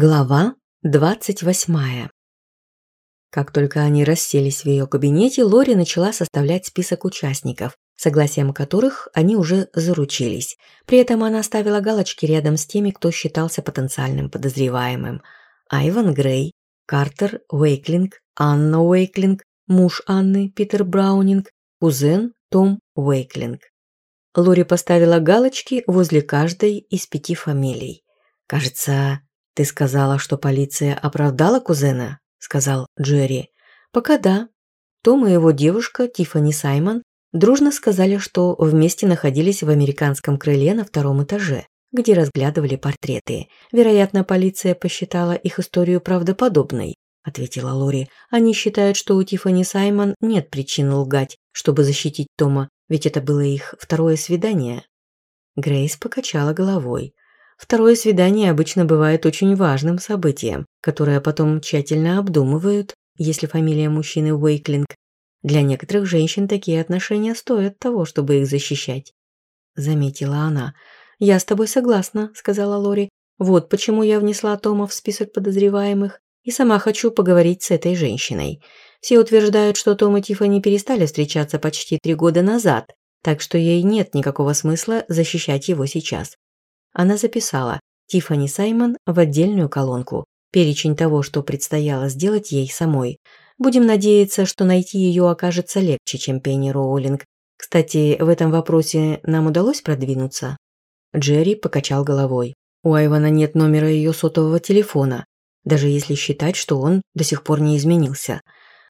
Глава 28. Как только они расселись в ее кабинете, Лори начала составлять список участников, согласием которых они уже заручились. При этом она ставила галочки рядом с теми, кто считался потенциальным подозреваемым. Айван Грей, Картер Уэйклинг, Анна Уэйклинг, муж Анны Питер Браунинг, кузен Том Уэйклинг. Лори поставила галочки возле каждой из пяти фамилий. Кажется, «Ты сказала, что полиция оправдала кузена?» – сказал Джерри. «Пока да. Том и его девушка Тиффани Саймон дружно сказали, что вместе находились в американском крыле на втором этаже, где разглядывали портреты. Вероятно, полиция посчитала их историю правдоподобной», – ответила Лори. «Они считают, что у Тиффани Саймон нет причин лгать, чтобы защитить Тома, ведь это было их второе свидание». Грейс покачала головой. Второе свидание обычно бывает очень важным событием, которое потом тщательно обдумывают, если фамилия мужчины Уэйклинг. Для некоторых женщин такие отношения стоят того, чтобы их защищать. Заметила она. «Я с тобой согласна», — сказала Лори. «Вот почему я внесла Тома в список подозреваемых и сама хочу поговорить с этой женщиной. Все утверждают, что Том и Тиффани перестали встречаться почти три года назад, так что ей нет никакого смысла защищать его сейчас она записала Тиффани Саймон в отдельную колонку, перечень того, что предстояло сделать ей самой. Будем надеяться, что найти ее окажется легче, чем Пенни Роулинг. Кстати, в этом вопросе нам удалось продвинуться? Джерри покачал головой. У Айвана нет номера ее сотового телефона, даже если считать, что он до сих пор не изменился.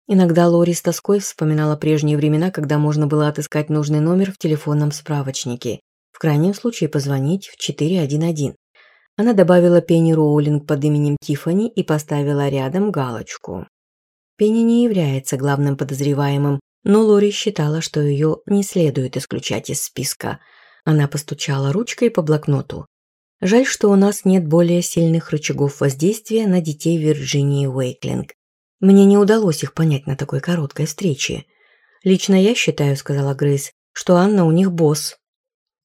Иногда Лори с тоской вспоминала прежние времена, когда можно было отыскать нужный номер в телефонном справочнике. В крайнем случае позвонить в 411. Она добавила Пенни Роулинг под именем Тиффани и поставила рядом галочку. Пенни не является главным подозреваемым, но Лори считала, что ее не следует исключать из списка. Она постучала ручкой по блокноту. Жаль, что у нас нет более сильных рычагов воздействия на детей Вирджинии Уэйклинг. Мне не удалось их понять на такой короткой встрече. «Лично я считаю», — сказала Грейс, — «что Анна у них босс»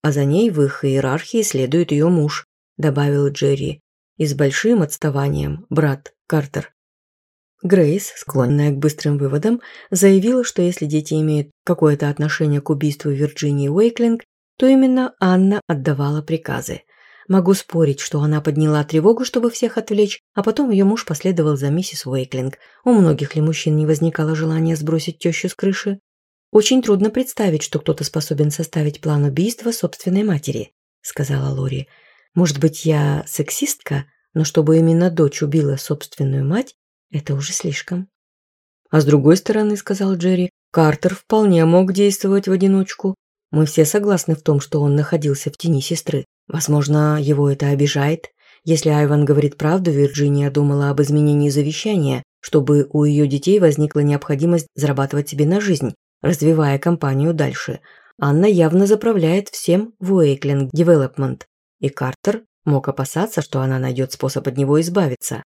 а за ней в их иерархии следует ее муж», – добавил Джерри. «И с большим отставанием, брат Картер». Грейс, склонная к быстрым выводам, заявила, что если дети имеют какое-то отношение к убийству Вирджинии Уэйклинг, то именно Анна отдавала приказы. Могу спорить, что она подняла тревогу, чтобы всех отвлечь, а потом ее муж последовал за миссис Уэйклинг. У многих ли мужчин не возникало желания сбросить тещу с крыши? «Очень трудно представить, что кто-то способен составить план убийства собственной матери», сказала Лори. «Может быть, я сексистка, но чтобы именно дочь убила собственную мать, это уже слишком». «А с другой стороны», сказал Джерри, «Картер вполне мог действовать в одиночку. Мы все согласны в том, что он находился в тени сестры. Возможно, его это обижает. Если Айван говорит правду, Вирджиния думала об изменении завещания, чтобы у ее детей возникла необходимость зарабатывать себе на жизнь, развивая компанию дальше. Анна явно заправляет всем в Уэйкленд Девелопмент, и Картер мог опасаться, что она найдет способ от него избавиться.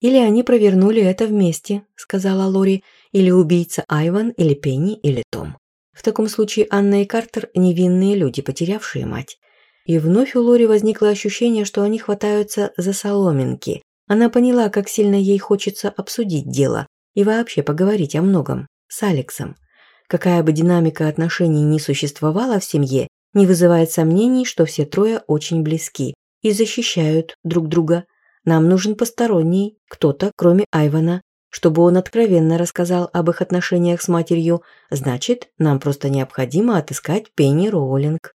«Или они провернули это вместе», – сказала Лори, – «или убийца Айван, или Пенни, или Том». В таком случае Анна и Картер – невинные люди, потерявшие мать. И вновь у Лори возникло ощущение, что они хватаются за соломинки. Она поняла, как сильно ей хочется обсудить дело и вообще поговорить о многом. С Алексом какая бы динамика отношений ни существовала в семье, не вызывает сомнений, что все трое очень близки и защищают друг друга. Нам нужен посторонний, кто-то, кроме Айвана, чтобы он откровенно рассказал об их отношениях с матерью, значит, нам просто необходимо отыскать Пенни Роулинг.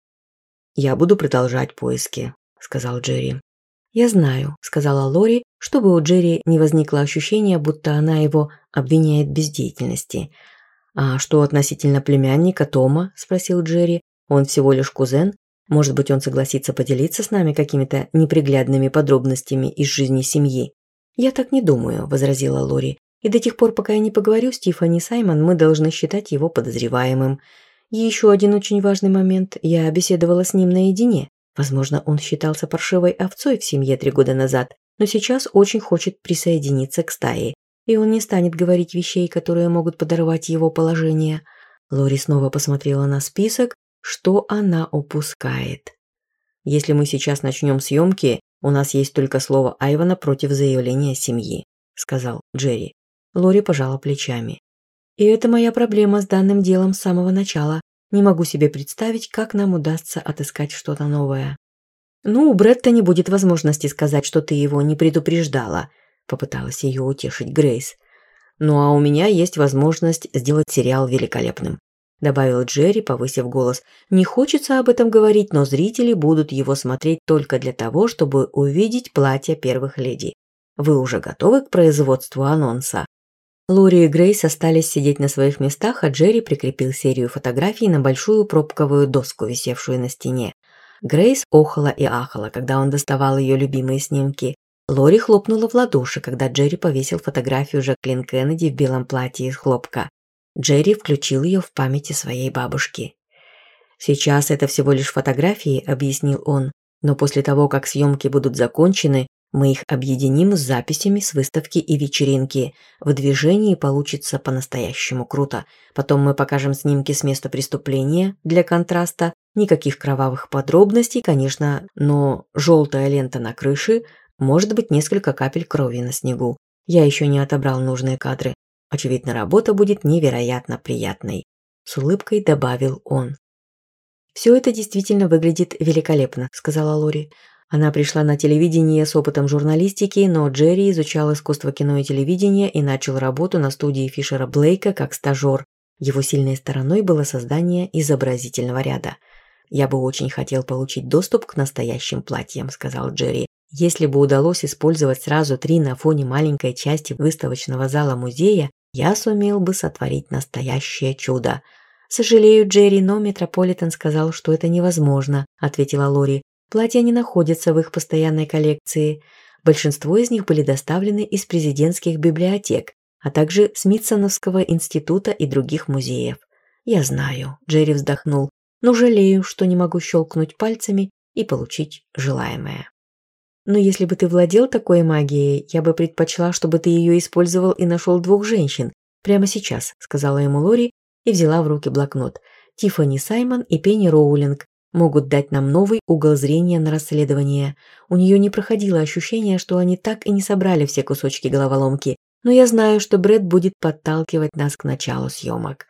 «Я буду продолжать поиски», – сказал Джерри. «Я знаю», – сказала Лори, чтобы у Джерри не возникло ощущения, будто она его обвиняет в бездеятельности. «А что относительно племянника Тома?» – спросил Джерри. «Он всего лишь кузен. Может быть, он согласится поделиться с нами какими-то неприглядными подробностями из жизни семьи?» «Я так не думаю», – возразила Лори. «И до тех пор, пока я не поговорю с Тиффани Саймон, мы должны считать его подозреваемым. И еще один очень важный момент. Я беседовала с ним наедине. Возможно, он считался паршивой овцой в семье три года назад, но сейчас очень хочет присоединиться к стае и он не станет говорить вещей, которые могут подорвать его положение. Лори снова посмотрела на список, что она упускает. Если мы сейчас начнем съемки, у нас есть только слово Айвана против заявления семьи, сказал Джерри. Лори пожала плечами. И это моя проблема с данным делом с самого начала. Не могу себе представить, как нам удастся отыскать что-то новое. Ну, у Бретта не будет возможности сказать, что ты его не предупреждала, попыталась ее утешить Грейс. «Ну а у меня есть возможность сделать сериал великолепным», добавил Джерри, повысив голос. «Не хочется об этом говорить, но зрители будут его смотреть только для того, чтобы увидеть платья первых леди. Вы уже готовы к производству анонса?» Лори и Грейс остались сидеть на своих местах, а Джерри прикрепил серию фотографий на большую пробковую доску, висевшую на стене. Грейс охала и ахала, когда он доставал ее любимые снимки. Лори хлопнула в ладоши, когда Джерри повесил фотографию Жаклин Кеннеди в белом платье из хлопка. Джерри включил ее в памяти своей бабушки. «Сейчас это всего лишь фотографии», – объяснил он, «но после того, как съемки будут закончены, мы их объединим с записями с выставки и вечеринки. В движении получится по-настоящему круто. Потом мы покажем снимки с места преступления для контраста, Никаких кровавых подробностей, конечно, но желтая лента на крыше, может быть, несколько капель крови на снегу. Я еще не отобрал нужные кадры. Очевидно, работа будет невероятно приятной. С улыбкой добавил он. «Все это действительно выглядит великолепно», – сказала Лори. Она пришла на телевидение с опытом журналистики, но Джерри изучал искусство кино и телевидения и начал работу на студии Фишера Блейка как стажер. Его сильной стороной было создание изобразительного ряда. «Я бы очень хотел получить доступ к настоящим платьям», – сказал Джерри. Если бы удалось использовать сразу три на фоне маленькой части выставочного зала музея, я сумел бы сотворить настоящее чудо. «Сожалею, Джерри, но Метрополитен сказал, что это невозможно», – ответила Лори. «Платья не находятся в их постоянной коллекции. Большинство из них были доставлены из президентских библиотек, а также Смитсоновского института и других музеев. «Я знаю», – Джерри вздохнул, – «но жалею, что не могу щелкнуть пальцами и получить желаемое». Но если бы ты владел такой магией, я бы предпочла, чтобы ты ее использовал и нашел двух женщин. Прямо сейчас», – сказала ему Лори и взяла в руки блокнот. «Тиффани Саймон и Пенни Роулинг могут дать нам новый угол зрения на расследование. У нее не проходило ощущение, что они так и не собрали все кусочки головоломки. Но я знаю, что Брэд будет подталкивать нас к началу съемок».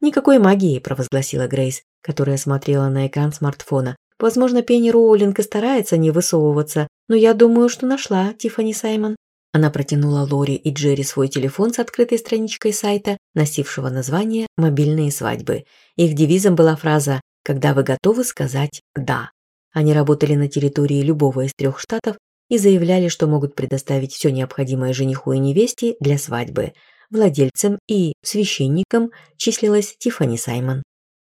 «Никакой магии», – провозгласила Грейс, которая смотрела на экран смартфона. «Возможно, Пенни Роулинг и старается не высовываться, но «Ну, я думаю, что нашла Тиффани Саймон». Она протянула Лори и Джерри свой телефон с открытой страничкой сайта, носившего название «Мобильные свадьбы». Их девизом была фраза «Когда вы готовы сказать «да». Они работали на территории любого из трех штатов и заявляли, что могут предоставить все необходимое жениху и невесте для свадьбы. Владельцем и священником числилась Тиффани Саймон.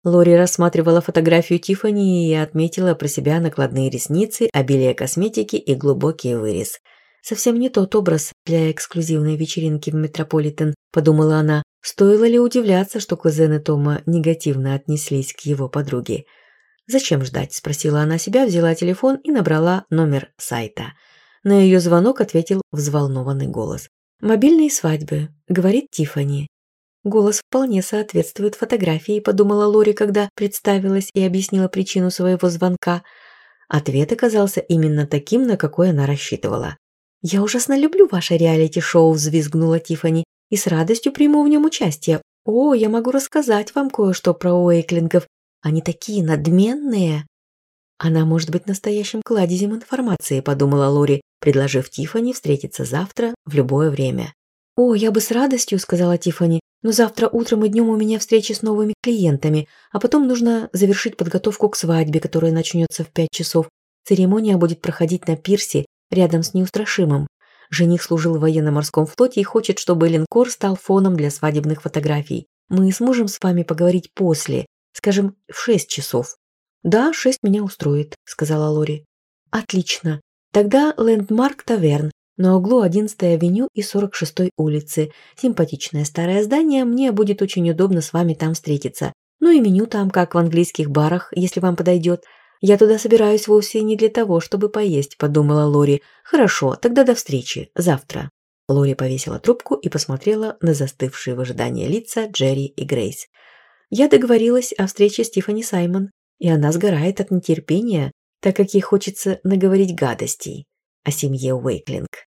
Лори рассматривала фотографию Тиффани и отметила про себя накладные ресницы, обилие косметики и глубокий вырез. «Совсем не тот образ для эксклюзивной вечеринки в Метрополитен», – подумала она. Стоило ли удивляться, что кузены Тома негативно отнеслись к его подруге? «Зачем ждать?» – спросила она себя, взяла телефон и набрала номер сайта. На ее звонок ответил взволнованный голос. «Мобильные свадьбы», – говорит Тиффани. Голос вполне соответствует фотографии, подумала Лори, когда представилась и объяснила причину своего звонка. Ответ оказался именно таким, на какой она рассчитывала. «Я ужасно люблю ваше реалити-шоу», – взвизгнула Тиффани, – «и с радостью приму в нем участие. О, я могу рассказать вам кое-что про Уэйклингов. Они такие надменные!» «Она может быть настоящим кладезем информации», – подумала Лори, предложив Тиффани встретиться завтра в любое время. «О, я бы с радостью», – сказала Тиффани, но завтра утром и днем у меня встречи с новыми клиентами, а потом нужно завершить подготовку к свадьбе, которая начнется в пять часов. Церемония будет проходить на пирсе рядом с неустрашимым. Жених служил в военно-морском флоте и хочет, чтобы линкор стал фоном для свадебных фотографий. Мы сможем с вами поговорить после, скажем, в шесть часов. «Да, шесть меня устроит», — сказала Лори. «Отлично. Тогда Лэндмарк Таверн. На углу 11-й авеню и 46-й улицы. Симпатичное старое здание, мне будет очень удобно с вами там встретиться. Ну и меню там, как в английских барах, если вам подойдет. Я туда собираюсь вовсе не для того, чтобы поесть, подумала Лори. Хорошо, тогда до встречи, завтра. Лори повесила трубку и посмотрела на застывшие в ожидании лица Джерри и Грейс. Я договорилась о встрече с Тиффани Саймон, и она сгорает от нетерпения, так как ей хочется наговорить гадостей. о семье Уэйклинг.